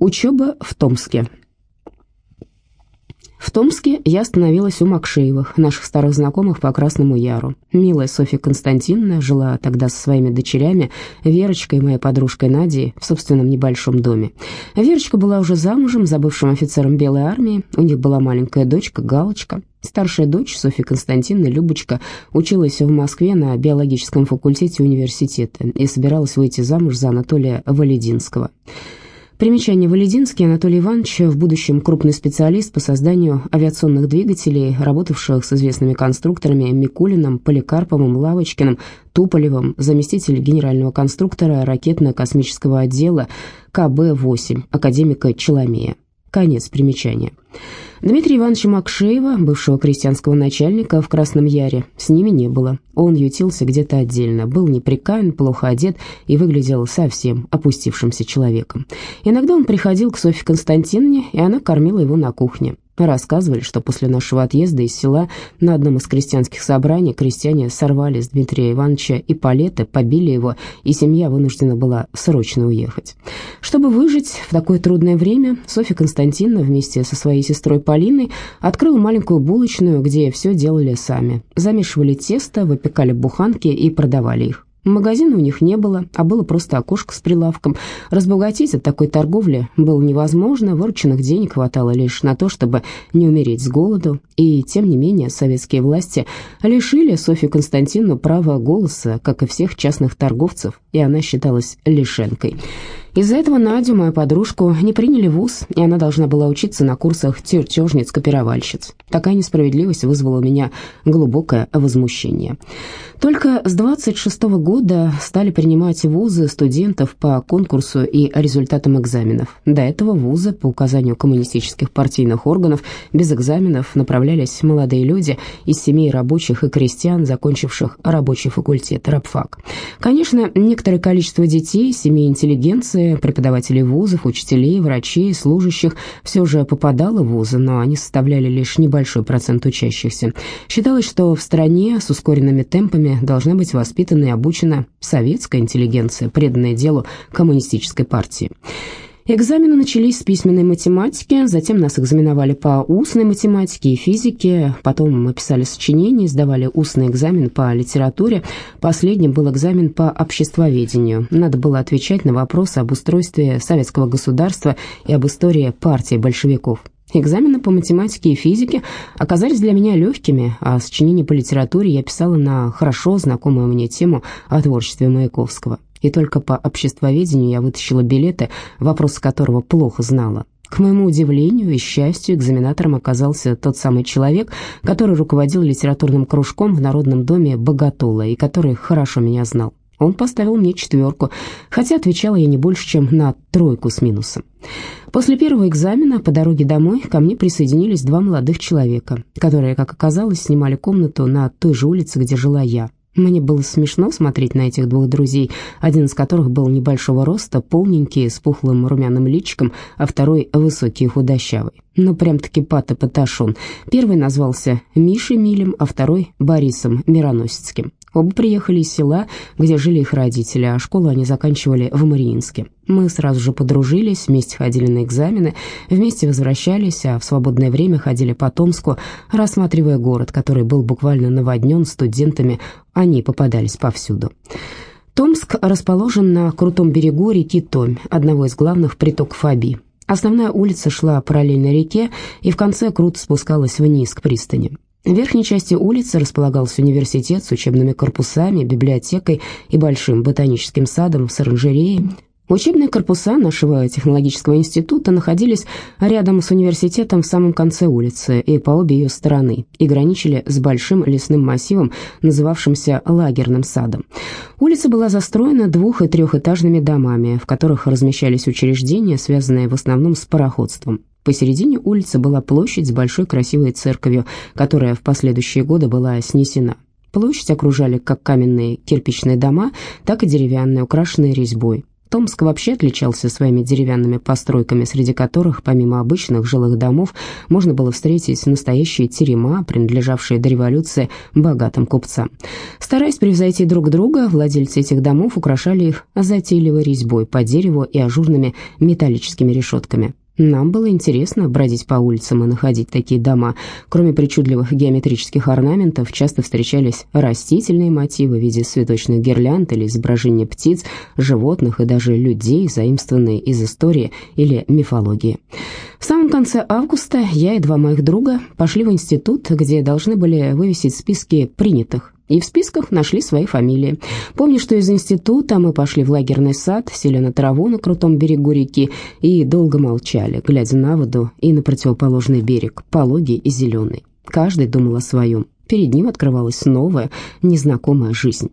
Учеба в Томске. В Томске я остановилась у Макшеевых, наших старых знакомых по Красному Яру. Милая Софья Константиновна жила тогда со своими дочерями, Верочкой и моей подружкой Надей, в собственном небольшом доме. Верочка была уже замужем за бывшим офицером Белой армии, у них была маленькая дочка Галочка. Старшая дочь, Софья Константиновна Любочка, училась в Москве на биологическом факультете университета и собиралась выйти замуж за Анатолия Валединского. Примечание. Валединский Анатолий Иванович, в будущем крупный специалист по созданию авиационных двигателей, работавших с известными конструкторами Микулиным, Поликарповым, Лавочкиным, Туполевым, заместитель генерального конструктора ракетно-космического отдела КБ-8, академика Челомея. Конец примечания. Дмитрия Ивановича Макшеева, бывшего крестьянского начальника в Красном Яре, с ними не было. Он ютился где-то отдельно, был неприкаян, плохо одет и выглядел совсем опустившимся человеком. Иногда он приходил к Софье Константиновне, и она кормила его на кухне. Рассказывали, что после нашего отъезда из села на одном из крестьянских собраний крестьяне сорвали с Дмитрия Ивановича и палеты, побили его, и семья вынуждена была срочно уехать. Чтобы выжить в такое трудное время, Софья Константиновна вместе со своей сестрой Полиной открыла маленькую булочную, где все делали сами. Замешивали тесто, выпекали буханки и продавали их. Магазина у них не было, а было просто окошко с прилавком. Разбогатеть от такой торговли было невозможно, вырученных денег хватало лишь на то, чтобы не умереть с голоду. И, тем не менее, советские власти лишили Софью Константиновну права голоса, как и всех частных торговцев, и она считалась лишенкой. Из-за этого Надю, мою подружку, не приняли в ВУЗ, и она должна была учиться на курсах чертежниц-копировальщиц. Такая несправедливость вызвала у меня глубокое возмущение. Только с 26 -го года стали принимать вузы студентов по конкурсу и результатам экзаменов. До этого вузы, по указанию коммунистических партийных органов, без экзаменов направлялись молодые люди из семей рабочих и крестьян, закончивших рабочий факультет, рабфак. Конечно, некоторое количество детей, семей интеллигенции, преподавателей вузов, учителей, врачей, служащих все же попадало в вузы, но они составляли лишь небольшой процент учащихся. Считалось, что в стране с ускоренными темпами должна быть воспитана и обучена советская интеллигенция, преданная делу коммунистической партии. Экзамены начались с письменной математики, затем нас экзаменовали по устной математике и физике, потом мы писали сочинения, сдавали устный экзамен по литературе, последним был экзамен по обществоведению. Надо было отвечать на вопросы об устройстве советского государства и об истории партии большевиков. Экзамены по математике и физике оказались для меня легкими, а сочинение по литературе я писала на хорошо знакомую мне тему о творчестве Маяковского. И только по обществоведению я вытащила билеты, вопрос которого плохо знала. К моему удивлению и счастью, экзаменатором оказался тот самый человек, который руководил литературным кружком в Народном доме Богатула и который хорошо меня знал. Он поставил мне четверку, хотя отвечала я не больше, чем на тройку с минусом. После первого экзамена по дороге домой ко мне присоединились два молодых человека, которые, как оказалось, снимали комнату на той же улице, где жила я. Мне было смешно смотреть на этих двух друзей, один из которых был небольшого роста, полненький, с пухлым румяным личиком, а второй высокий и худощавый. Ну, прям-таки пат и паташон. Первый назвался Мишей Милем, а второй — Борисом Мироносецким. Оба приехали из села, где жили их родители, а школу они заканчивали в Мариинске. Мы сразу же подружились, вместе ходили на экзамены, вместе возвращались, а в свободное время ходили по Томску, рассматривая город, который был буквально наводнен студентами, они попадались повсюду. Томск расположен на крутом берегу реки Томь, одного из главных притоков Аби. Основная улица шла параллельно реке и в конце круто спускалась вниз к пристани. В верхней части улицы располагался университет с учебными корпусами, библиотекой и большим ботаническим садом с оранжереей. Учебные корпуса нашего технологического института находились рядом с университетом в самом конце улицы и по обе ее стороны и граничили с большим лесным массивом, называвшимся лагерным садом. Улица была застроена двух- и трехэтажными домами, в которых размещались учреждения, связанные в основном с пароходством. Посередине улицы была площадь с большой красивой церковью, которая в последующие годы была снесена. Площадь окружали как каменные кирпичные дома, так и деревянные, украшенные резьбой. Томск вообще отличался своими деревянными постройками, среди которых, помимо обычных жилых домов, можно было встретить настоящие терема, принадлежавшие до революции богатым купцам. Стараясь превзойти друг друга, владельцы этих домов украшали их затейливой резьбой по дереву и ажурными металлическими решетками. Нам было интересно бродить по улицам и находить такие дома. Кроме причудливых геометрических орнаментов, часто встречались растительные мотивы в виде цветочных гирлянд или изображения птиц, животных и даже людей, заимствованные из истории или мифологии. В самом конце августа я и два моих друга пошли в институт, где должны были вывесить списки принятых и в списках нашли свои фамилии. Помню, что из института мы пошли в лагерный сад, сели на траву на крутом берегу реки и долго молчали, глядя на воду и на противоположный берег, пологий и зеленый. Каждый думал о своем. Перед ним открывалась новая, незнакомая жизнь.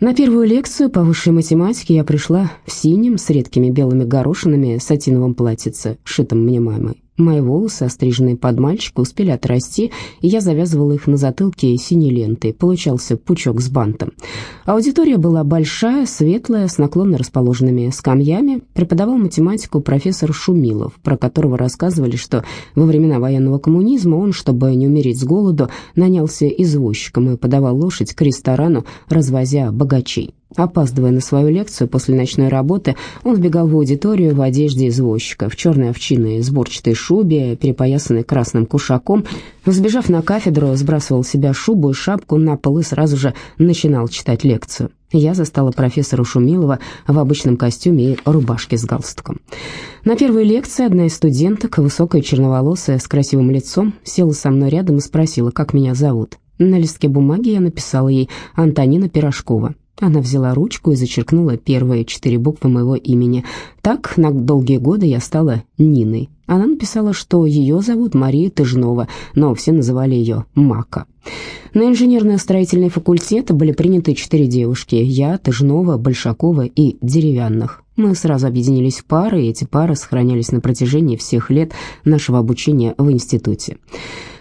На первую лекцию по высшей математике я пришла в синем с редкими белыми горошинами сатиновом платьице, шитом мне мамой. Мои волосы, остриженные под мальчика, успели отрасти, и я завязывала их на затылке синей лентой. Получался пучок с бантом. Аудитория была большая, светлая, с наклонно расположенными скамьями. Преподавал математику профессор Шумилов, про которого рассказывали, что во времена военного коммунизма он, чтобы не умереть с голоду, нанялся извозчиком и подавал лошадь к ресторану, развозя богачей. Опаздывая на свою лекцию после ночной работы, он вбегал в аудиторию в одежде извозчика, в черной овчиной сборчатой шубе, перепоясанной красным кушаком. Взбежав на кафедру, сбрасывал с себя шубу и шапку на пол и сразу же начинал читать лекцию. Я застала профессора Шумилова в обычном костюме и рубашке с галстуком. На первой лекции одна из студенток, высокая черноволосая, с красивым лицом, села со мной рядом и спросила, как меня зовут. На листке бумаги я написала ей «Антонина Пирожкова». Она взяла ручку и зачеркнула первые четыре буквы моего имени. Так на долгие годы я стала Ниной. Она написала, что ее зовут Мария Тыжнова, но все называли ее Мака. На инженерно-строительный факультет были приняты четыре девушки. Я, Тыжнова, Большакова и Деревянных. Мы сразу объединились в пары, и эти пары сохранялись на протяжении всех лет нашего обучения в институте.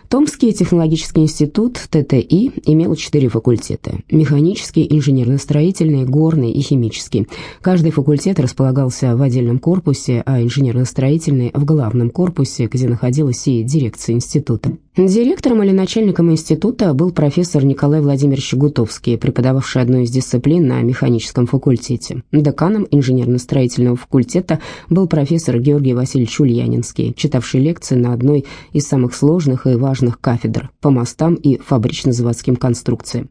Томский технологический институт ТТИ имел четыре факультета – механический, инженерно-строительный, горный и химический. Каждый факультет располагался в отдельном корпусе, а инженерно-строительный – в главном корпусе, где находилась и дирекция института. Директором или начальником института был профессор Николай Владимирович Гутовский, преподававший одну из дисциплин на механическом факультете. Деканом инженерно-строительного факультета был профессор Георгий Васильевич Ульянинский, читавший лекции на одной из самых сложных и важных кафедр по мостам и фабрично-заводским конструкциям.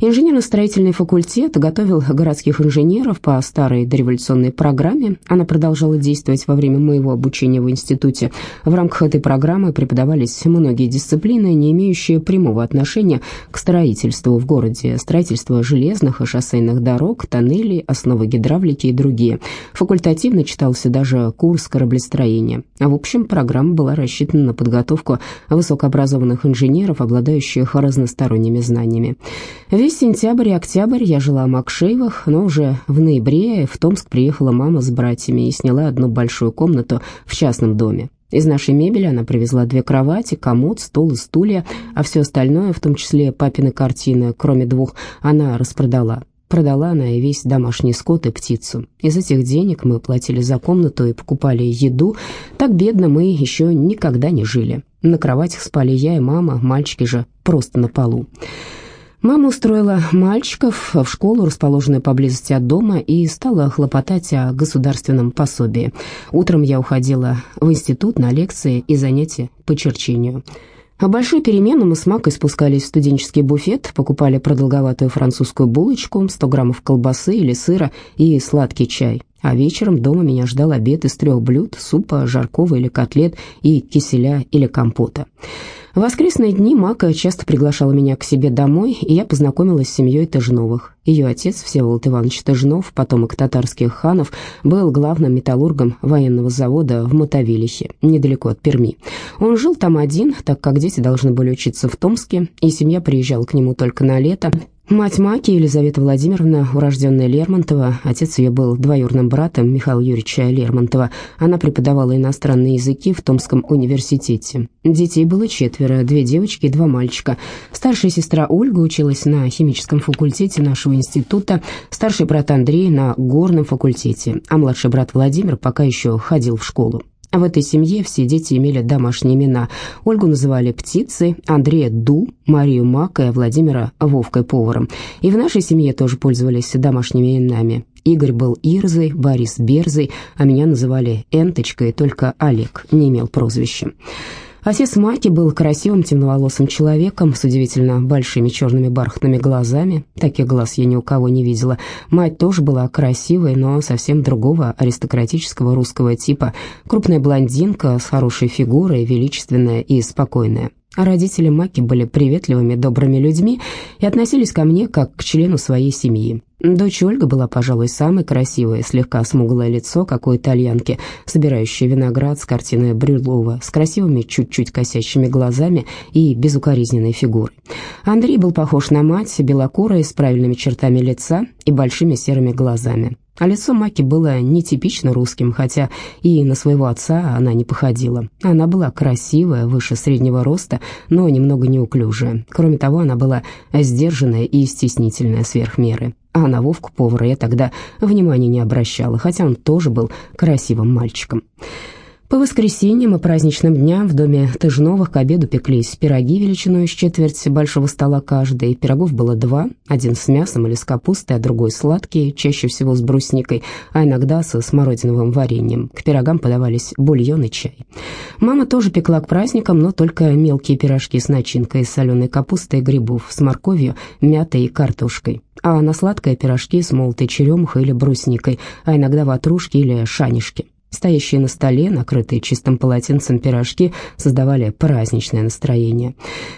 Инженерно-строительный факультет готовил городских инженеров по старой дореволюционной программе. Она продолжала действовать во время моего обучения в институте. В рамках этой программы преподавались многие дисциплины, не имеющие прямого отношения к строительству в городе, строительство железных и шоссейных дорог, тоннелей, основы гидравлики и другие. Факультативно читался даже курс кораблестроения. А в общем, программа была рассчитана на подготовку высокообразованных инженеров, обладающих разносторонними знаниями. Весь сентябрь и октябрь я жила в Макшеевых, но уже в ноябре в Томск приехала мама с братьями и сняла одну большую комнату в частном доме. Из нашей мебели она привезла две кровати, комод, стол и стулья, а все остальное, в том числе папины картины, кроме двух, она распродала. Продала она и весь домашний скот и птицу. Из этих денег мы платили за комнату и покупали еду. Так бедно мы еще никогда не жили. На кроватях спали я и мама, мальчики же просто на полу. Мама устроила мальчиков в школу, расположенную поблизости от дома, и стала хлопотать о государственном пособии. Утром я уходила в институт на лекции и занятия по черчению. А большую перемену мы с Макой спускались в студенческий буфет, покупали продолговатую французскую булочку, 100 граммов колбасы или сыра и сладкий чай. А вечером дома меня ждал обед из трех блюд, супа, жаркого или котлет и киселя или компота. В воскресные дни Мака часто приглашала меня к себе домой, и я познакомилась с семьей Тажновых. Ее отец, Всеволод Иванович Тажнов, потомок татарских ханов, был главным металлургом военного завода в Мотовилихе, недалеко от Перми. Он жил там один, так как дети должны были учиться в Томске, и семья приезжала к нему только на лето. Мать Маки, Елизавета Владимировна, урожденная Лермонтова, отец ее был двоюродным братом Михаила Юрьевича Лермонтова. Она преподавала иностранные языки в Томском университете. Детей было четверо, две девочки и два мальчика. Старшая сестра Ольга училась на химическом факультете нашего института, старший брат Андрей на горном факультете, а младший брат Владимир пока еще ходил в школу. В этой семье все дети имели домашние имена. Ольгу называли Птицей, Андрея Ду, Марию Макой, а Владимира Вовкой поваром. И в нашей семье тоже пользовались домашними именами. Игорь был Ирзой, Борис Берзой, а меня называли Энточкой, только Олег не имел прозвища. Отец Маки был красивым темноволосым человеком с удивительно большими черными бархатными глазами. Таких глаз я ни у кого не видела. Мать тоже была красивой, но совсем другого аристократического русского типа. Крупная блондинка с хорошей фигурой, величественная и спокойная. А родители Маки были приветливыми, добрыми людьми и относились ко мне как к члену своей семьи. Дочь Ольга была, пожалуй, самой красивой, слегка смуглое лицо, как у итальянки, собирающей виноград с картины Брюлова, с красивыми чуть-чуть косящими глазами и безукоризненной фигурой. Андрей был похож на мать, белокурой, с правильными чертами лица и большими серыми глазами. А лицо Маки было нетипично русским, хотя и на своего отца она не походила. Она была красивая, выше среднего роста, но немного неуклюжая. Кроме того, она была сдержанная и стеснительная сверх меры. А на Вовку повара я тогда внимания не обращала, хотя он тоже был красивым мальчиком. По воскресеньям и праздничным дням в доме Тыжновых к обеду пеклись пироги величиной с четверть большого стола каждый. Пирогов было два, один с мясом или с капустой, а другой сладкий, чаще всего с брусникой, а иногда со смородиновым вареньем. К пирогам подавались бульон и чай. Мама тоже пекла к праздникам, но только мелкие пирожки с начинкой из соленой капусты и грибов, с морковью, мятой и картошкой а на сладкое пирожки с молотой черемухой или брусникой, а иногда ватрушки или шанишки. Стоящие на столе, накрытые чистым полотенцем пирожки, создавали праздничное настроение.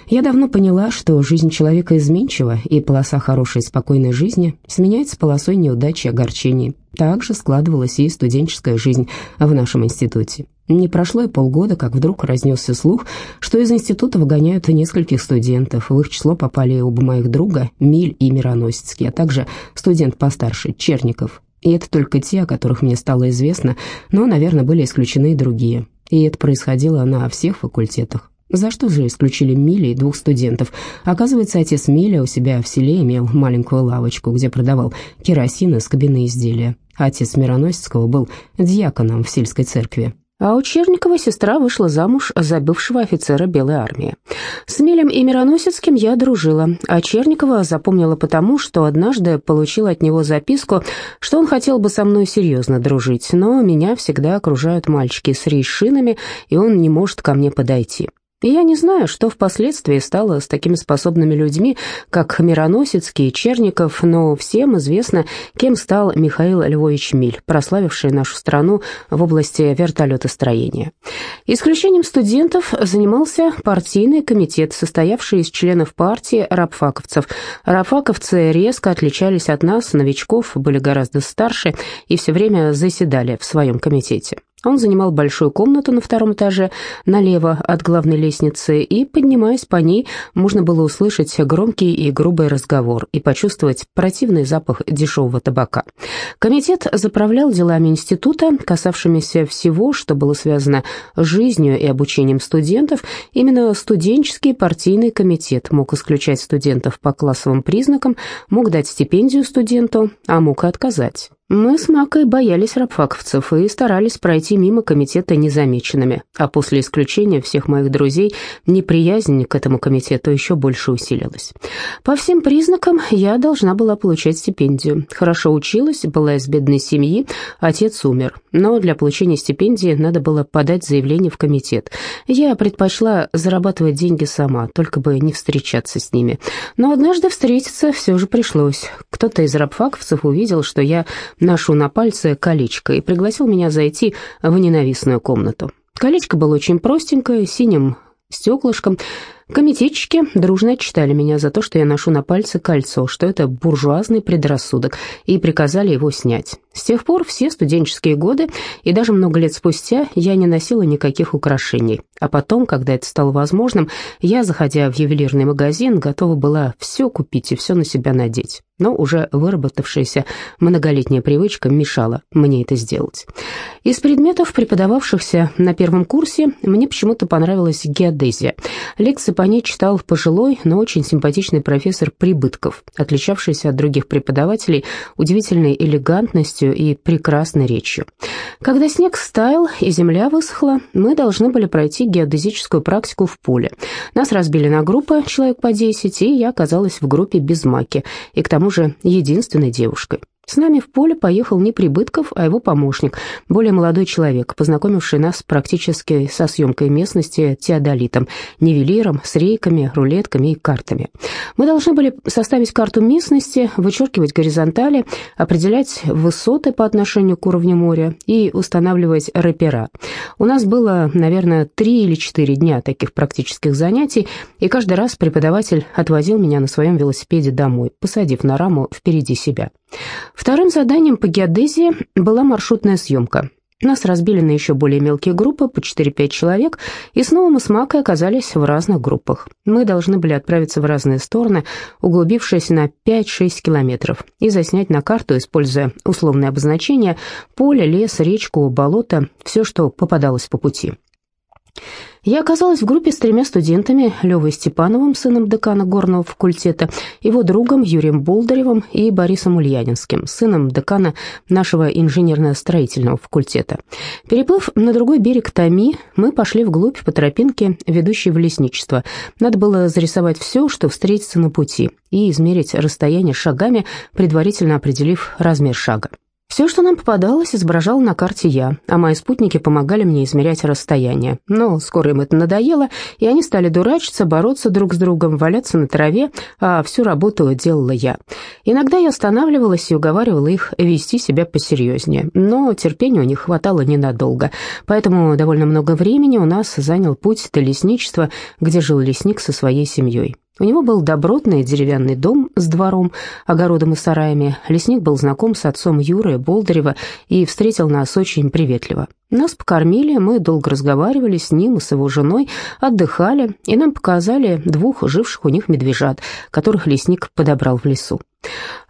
Я давно поняла, что жизнь человека изменчива, и полоса хорошей спокойной жизни сменяется полосой неудачи и огорчений. Так же складывалась и студенческая жизнь в нашем институте. Не прошло и полгода, как вдруг разнесся слух, что из института выгоняют нескольких студентов. В их число попали оба моих друга, Миль и Мироносецкий, а также студент постарше, Черников. И это только те, о которых мне стало известно, но, наверное, были исключены и другие. И это происходило на всех факультетах. За что же исключили Мили и двух студентов? Оказывается, отец Миля у себя в селе имел маленькую лавочку, где продавал керосин и скобяные изделия. Отец Мироносецкого был дьяконом в сельской церкви. А у Черникова сестра вышла замуж за бывшего офицера Белой армии. С Милем и Мироносецким я дружила, а Черникова запомнила потому, что однажды получила от него записку, что он хотел бы со мной серьезно дружить, но меня всегда окружают мальчики с рейшинами, и он не может ко мне подойти. Я не знаю, что впоследствии стало с такими способными людьми, как Мироносецкий и Черников, но всем известно, кем стал Михаил Львович Миль, прославивший нашу страну в области вертолетостроения. Исключением студентов занимался партийный комитет, состоявший из членов партии рабфаковцев. Рабфаковцы резко отличались от нас, новичков, были гораздо старше и все время заседали в своем комитете. Он занимал большую комнату на втором этаже, налево от главной лестницы, и, поднимаясь по ней, можно было услышать громкий и грубый разговор и почувствовать противный запах дешевого табака. Комитет заправлял делами института, касавшимися всего, что было связано с жизнью и обучением студентов. Именно студенческий партийный комитет мог исключать студентов по классовым признакам, мог дать стипендию студенту, а мог и отказать. Мы с Макой боялись рабфаковцев и старались пройти мимо комитета незамеченными, а после исключения всех моих друзей неприязнь к этому комитету еще больше усилилась. По всем признакам я должна была получать стипендию. Хорошо училась, была из бедной семьи, отец умер, но для получения стипендии надо было подать заявление в комитет. Я предпочла зарабатывать деньги сама, только бы не встречаться с ними. Но однажды встретиться все же пришлось. Кто-то из рабфаковцев увидел, что я ношу на пальце колечко и пригласил меня зайти в ненавистную комнату. Колечко было очень простенькое, синим стеклышком. Комитетчики дружно отчитали меня за то, что я ношу на пальце кольцо, что это буржуазный предрассудок, и приказали его снять. С тех пор все студенческие годы и даже много лет спустя я не носила никаких украшений. А потом, когда это стало возможным, я, заходя в ювелирный магазин, готова была все купить и все на себя надеть. Но уже выработавшаяся многолетняя привычка мешала мне это сделать. Из предметов, преподававшихся на первом курсе, мне почему-то понравилась геодезия. Лекции ней читал пожилой, но очень симпатичный профессор Прибытков, отличавшийся от других преподавателей удивительной элегантностью и прекрасной речью. Когда снег стаял и земля высохла, мы должны были пройти геодезическую практику в поле. Нас разбили на группы, человек по 10, и я оказалась в группе без маки, и к тому же единственной девушкой. С нами в поле поехал не Прибытков, а его помощник, более молодой человек, познакомивший нас практически со съемкой местности теодолитом, нивелиром, с рейками, рулетками и картами. Мы должны были составить карту местности, вычеркивать горизонтали, определять высоты по отношению к уровню моря и устанавливать рэпера. У нас было, наверное, три или четыре дня таких практических занятий, и каждый раз преподаватель отвозил меня на своем велосипеде домой, посадив на раму впереди себя. Вторым заданием по геодезии была маршрутная съемка. Нас разбили на еще более мелкие группы, по 4-5 человек, и снова мы с Макой оказались в разных группах. Мы должны были отправиться в разные стороны, углубившись на 5-6 километров, и заснять на карту, используя условные обозначения, поле, лес, речку, болото, все, что попадалось по пути. Я оказалась в группе с тремя студентами, Левой Степановым, сыном декана горного факультета, его другом Юрием Болдыревым и Борисом Ульянинским, сыном декана нашего инженерно-строительного факультета. Переплыв на другой берег Томи, мы пошли вглубь по тропинке, ведущей в лесничество. Надо было зарисовать все, что встретится на пути, и измерить расстояние шагами, предварительно определив размер шага. Все, что нам попадалось, изображал на карте я, а мои спутники помогали мне измерять расстояние. Но скоро им это надоело, и они стали дурачиться, бороться друг с другом, валяться на траве, а всю работу делала я. Иногда я останавливалась и уговаривала их вести себя посерьезнее, но терпения у них хватало ненадолго, поэтому довольно много времени у нас занял путь до лесничества, где жил лесник со своей семьей. У него был добротный деревянный дом с двором, огородом и сараями. Лесник был знаком с отцом Юры Болдырева и встретил нас очень приветливо. Нас покормили, мы долго разговаривали с ним и с его женой, отдыхали, и нам показали двух живших у них медвежат, которых лесник подобрал в лесу.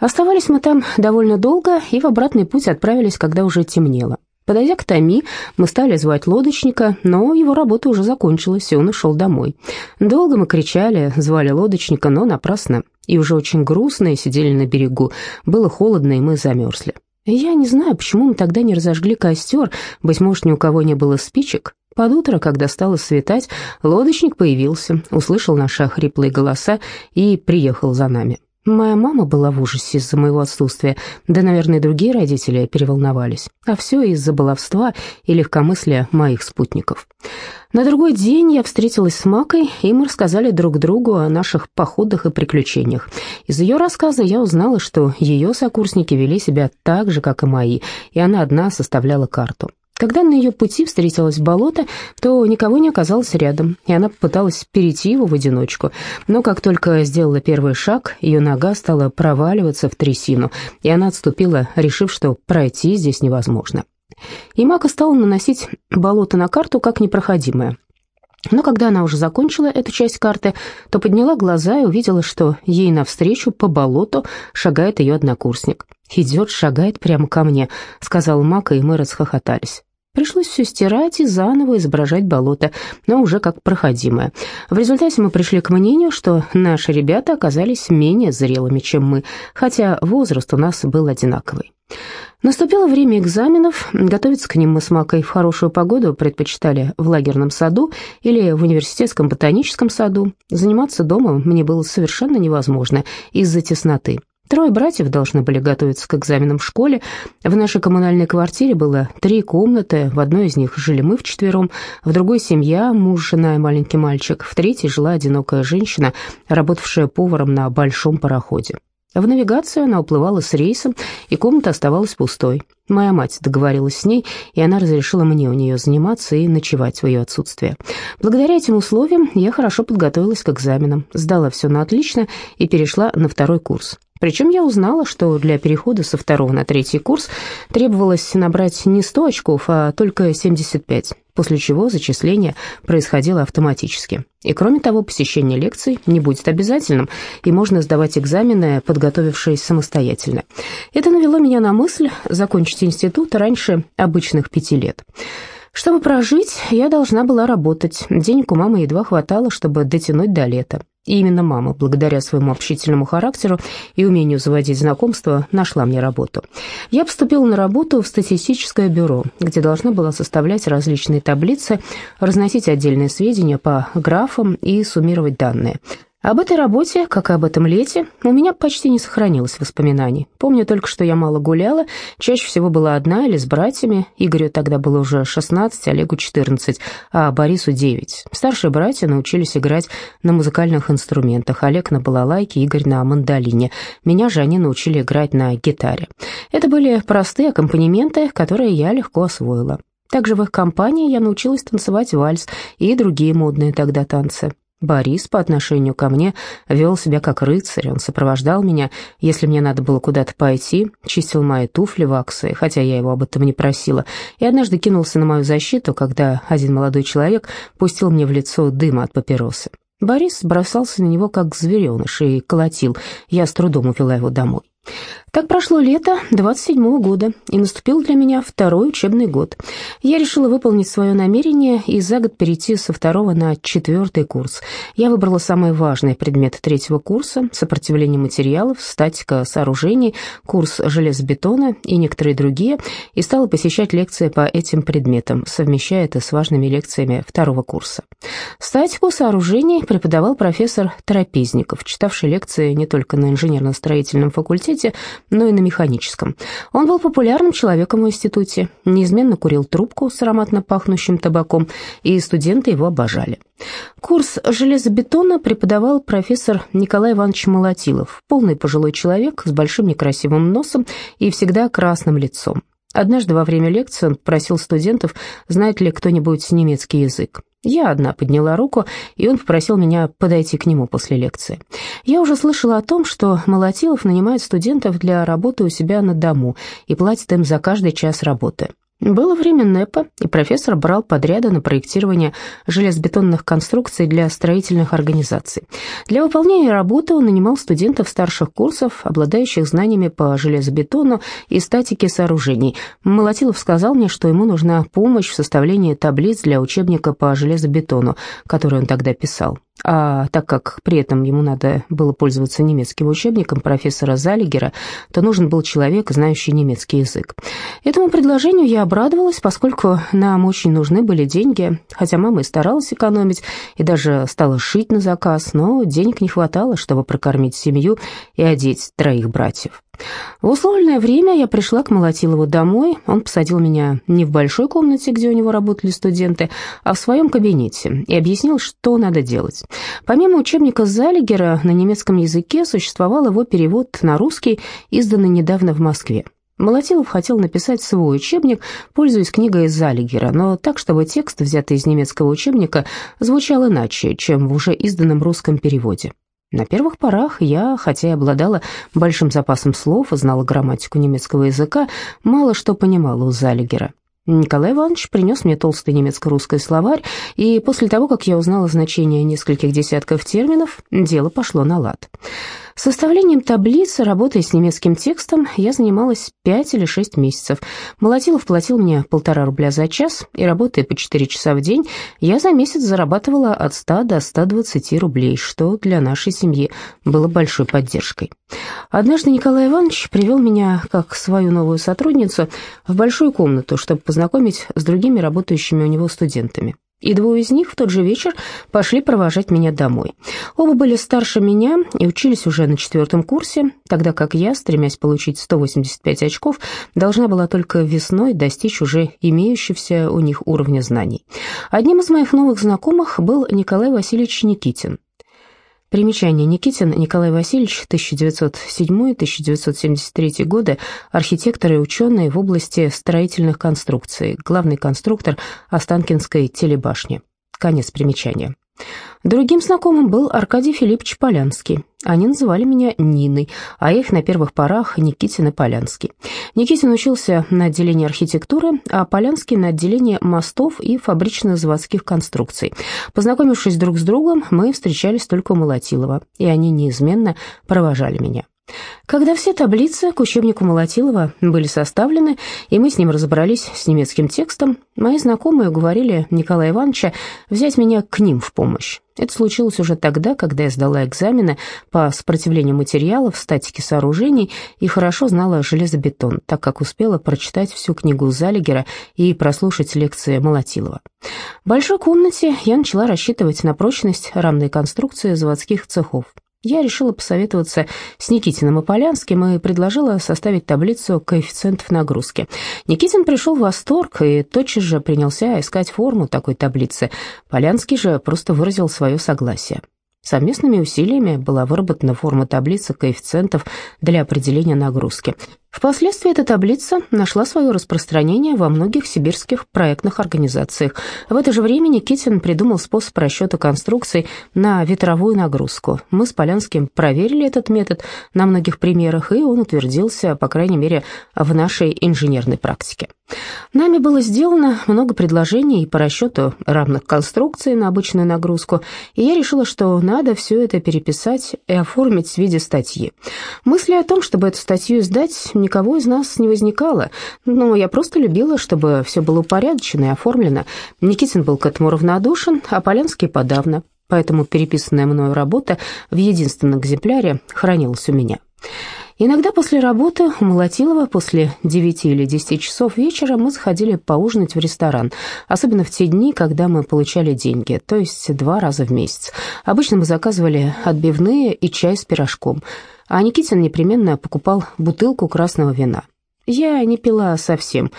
Оставались мы там довольно долго и в обратный путь отправились, когда уже темнело. Подойдя к Томи, мы стали звать лодочника, но его работа уже закончилась, и он ушел домой. Долго мы кричали, звали лодочника, но напрасно. И уже очень грустно, и сидели на берегу. Было холодно, и мы замерзли. Я не знаю, почему мы тогда не разожгли костер, быть может, ни у кого не было спичек. Под утро, когда стало светать, лодочник появился, услышал наши хриплые голоса и приехал за нами. Моя мама была в ужасе из-за моего отсутствия, да, наверное, другие родители переволновались. А все из-за баловства и легкомыслия моих спутников. На другой день я встретилась с Макой, и мы рассказали друг другу о наших походах и приключениях. Из ее рассказа я узнала, что ее сокурсники вели себя так же, как и мои, и она одна составляла карту. Когда на ее пути встретилось болото, то никого не оказалось рядом, и она попыталась перейти его в одиночку. Но как только сделала первый шаг, ее нога стала проваливаться в трясину, и она отступила, решив, что пройти здесь невозможно. И Мака стала наносить болото на карту как непроходимое. Но когда она уже закончила эту часть карты, то подняла глаза и увидела, что ей навстречу по болоту шагает ее однокурсник. «Идет, шагает прямо ко мне», — сказал Мака, и мы расхохотались. Пришлось все стирать и заново изображать болото, но уже как проходимое. В результате мы пришли к мнению, что наши ребята оказались менее зрелыми, чем мы, хотя возраст у нас был одинаковый. Наступило время экзаменов, готовиться к ним мы с Макой в хорошую погоду предпочитали в лагерном саду или в университетском ботаническом саду. Заниматься дома мне было совершенно невозможно из-за тесноты. Трое братьев должны были готовиться к экзаменам в школе. В нашей коммунальной квартире было три комнаты. В одной из них жили мы вчетвером, в другой семья, муж, жена и маленький мальчик. В третьей жила одинокая женщина, работавшая поваром на большом пароходе. В навигацию она уплывала с рейсом, и комната оставалась пустой. Моя мать договорилась с ней, и она разрешила мне у нее заниматься и ночевать в ее отсутствие. Благодаря этим условиям я хорошо подготовилась к экзаменам, сдала все на отлично и перешла на второй курс. Причем я узнала, что для перехода со второго на третий курс требовалось набрать не 100 очков, а только 75, после чего зачисление происходило автоматически. И кроме того, посещение лекций не будет обязательным, и можно сдавать экзамены, подготовившись самостоятельно. Это навело меня на мысль закончить институт раньше обычных пяти лет. Чтобы прожить, я должна была работать. Денег у мамы едва хватало, чтобы дотянуть до лета. И именно мама, благодаря своему общительному характеру и умению заводить знакомства, нашла мне работу. Я поступила на работу в статистическое бюро, где должна была составлять различные таблицы, разносить отдельные сведения по графам и суммировать данные – об этой работе, как и об этом лете, у меня почти не сохранилось воспоминаний. Помню только, что я мало гуляла, чаще всего была одна или с братьями. Игорю тогда было уже 16, Олегу 14, а Борису 9. Старшие братья научились играть на музыкальных инструментах. Олег на балалайке, Игорь на мандолине. Меня же они научили играть на гитаре. Это были простые аккомпанементы, которые я легко освоила. Также в их компании я научилась танцевать вальс и другие модные тогда танцы. Борис по отношению ко мне вел себя как рыцарь, он сопровождал меня, если мне надо было куда-то пойти, чистил мои туфли ваксой, хотя я его об этом не просила, и однажды кинулся на мою защиту, когда один молодой человек пустил мне в лицо дыма от папиросы. Борис бросался на него как звереныш и колотил, я с трудом увела его домой. Так прошло лето 27-го года, и наступил для меня второй учебный год. Я решила выполнить свое намерение и за год перейти со второго на четвертый курс. Я выбрала самые важные предметы третьего курса – сопротивление материалов, статика сооружений, курс железобетона и некоторые другие, и стала посещать лекции по этим предметам, совмещая это с важными лекциями второго курса. Статику сооружений преподавал профессор Трапезников, читавший лекции не только на инженерно-строительном факультете, но и на механическом. Он был популярным человеком в институте, неизменно курил трубку с ароматно пахнущим табаком, и студенты его обожали. Курс железобетона преподавал профессор Николай Иванович Молотилов, полный пожилой человек с большим некрасивым носом и всегда красным лицом. Однажды во время лекции он просил студентов, знает ли кто-нибудь немецкий язык. Я одна подняла руку, и он попросил меня подойти к нему после лекции. Я уже слышала о том, что Молотилов нанимает студентов для работы у себя на дому и платит им за каждый час работы. Было время НЭПа, и профессор брал подряды на проектирование железобетонных конструкций для строительных организаций. Для выполнения работы он нанимал студентов старших курсов, обладающих знаниями по железобетону и статике сооружений. Молотилов сказал мне, что ему нужна помощь в составлении таблиц для учебника по железобетону, который он тогда писал. А так как при этом ему надо было пользоваться немецким учебником профессора Залигера, то нужен был человек, знающий немецкий язык. Этому предложению я обрадовалась, поскольку нам очень нужны были деньги, хотя мама и старалась экономить, и даже стала шить на заказ, но денег не хватало, чтобы прокормить семью и одеть троих братьев. В условленное время я пришла к Молотилову домой. Он посадил меня не в большой комнате, где у него работали студенты, а в своем кабинете и объяснил, что надо делать. Помимо учебника Залигера на немецком языке существовал его перевод на русский, изданный недавно в Москве. Молотилов хотел написать свой учебник, пользуясь книгой Залигера, но так, чтобы текст, взятый из немецкого учебника, звучал иначе, чем в уже изданном русском переводе. На первых порах я, хотя и обладала большим запасом слов знала грамматику немецкого языка, мало что понимала у Залигера. Николай Иванович принес мне толстый немецко-русский словарь, и после того, как я узнала значение нескольких десятков терминов, дело пошло на лад. Составлением таблицы, работая с немецким текстом, я занималась пять или шесть месяцев. Молотилов платил мне полтора рубля за час, и работая по четыре часа в день, я за месяц зарабатывала от ста до ста двадцати рублей, что для нашей семьи было большой поддержкой. Однажды Николай Иванович привел меня, как свою новую сотрудницу, в большую комнату, чтобы познакомить с другими работающими у него студентами и двое из них в тот же вечер пошли провожать меня домой. Оба были старше меня и учились уже на четвертом курсе, тогда как я, стремясь получить 185 очков, должна была только весной достичь уже имеющегося у них уровня знаний. Одним из моих новых знакомых был Николай Васильевич Никитин. Примечание. Никитин Николай Васильевич, 1907-1973 годы, архитектор и ученый в области строительных конструкций, главный конструктор Останкинской телебашни. Конец примечания. Другим знакомым был Аркадий Филиппович Полянский. Они называли меня Ниной, а их на первых порах Никитин и Полянский. Никитин учился на отделении архитектуры, а Полянский на отделении мостов и фабрично-заводских конструкций. Познакомившись друг с другом, мы встречались только у Молотилова, и они неизменно провожали меня. Когда все таблицы к учебнику Молотилова были составлены, и мы с ним разобрались с немецким текстом, мои знакомые уговорили Николая Ивановича взять меня к ним в помощь. Это случилось уже тогда, когда я сдала экзамены по сопротивлению материалов, статике сооружений и хорошо знала железобетон, так как успела прочитать всю книгу Залигера и прослушать лекции Молотилова. В большой комнате я начала рассчитывать на прочность рамной конструкции заводских цехов. Я решила посоветоваться с Никитиным и Полянским и предложила составить таблицу коэффициентов нагрузки. Никитин пришел в восторг и тотчас же принялся искать форму такой таблицы. Полянский же просто выразил свое согласие. Совместными усилиями была выработана форма таблицы коэффициентов для определения нагрузки. Впоследствии эта таблица нашла свое распространение во многих сибирских проектных организациях. В это же время Никитин придумал способ расчета конструкций на ветровую нагрузку. Мы с Полянским проверили этот метод на многих примерах, и он утвердился, по крайней мере, в нашей инженерной практике. Нами было сделано много предложений по расчету равных конструкций на обычную нагрузку, и я решила, что надо все это переписать и оформить в виде статьи. Мысли о том, чтобы эту статью издать, никого из нас не возникало, но я просто любила, чтобы все было упорядочено и оформлено. Никитин был к этому равнодушен, а Полянский подавно, поэтому переписанная мною работа в единственном экземпляре хранилась у меня. Иногда после работы у Молотилова после 9 или 10 часов вечера мы заходили поужинать в ресторан, особенно в те дни, когда мы получали деньги, то есть два раза в месяц. Обычно мы заказывали отбивные и чай с пирожком, а Никитин непременно покупал бутылку красного вина. Я не пила совсем.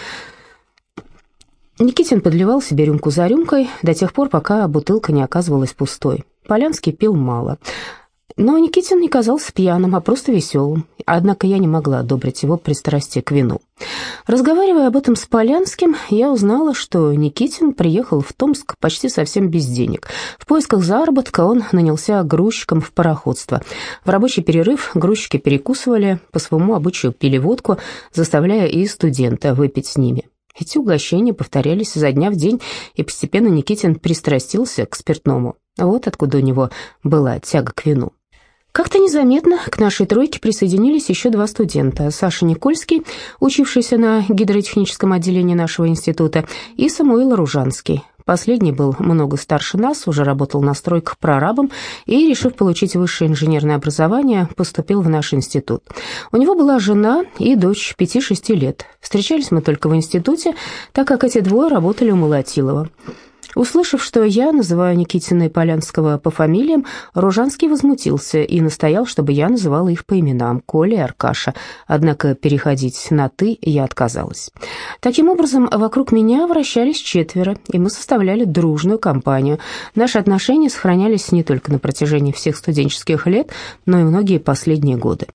Никитин подливал себе рюмку за рюмкой до тех пор, пока бутылка не оказывалась пустой. Полянский пил мало. Но Никитин не казался пьяным, а просто веселым, однако я не могла одобрить его пристрастие к вину. Разговаривая об этом с Полянским, я узнала, что Никитин приехал в Томск почти совсем без денег. В поисках заработка он нанялся грузчиком в пароходство. В рабочий перерыв грузчики перекусывали, по своему обычаю пили водку, заставляя и студента выпить с ними. Эти угощения повторялись изо дня в день, и постепенно Никитин пристрастился к спиртному. Вот откуда у него была тяга к вину. Как-то незаметно к нашей тройке присоединились еще два студента. Саша Никольский, учившийся на гидротехническом отделении нашего института, и Самуил Ружанский. Последний был много старше нас, уже работал на стройках прорабом и, решив получить высшее инженерное образование, поступил в наш институт. У него была жена и дочь 5-6 лет. Встречались мы только в институте, так как эти двое работали у Молотилова. Услышав, что я называю Никитина и Полянского по фамилиям, Ружанский возмутился и настоял, чтобы я называла их по именам Коля и Аркаша, однако переходить на «ты» я отказалась. Таким образом, вокруг меня вращались четверо, и мы составляли дружную компанию. Наши отношения сохранялись не только на протяжении всех студенческих лет, но и многие последние годы.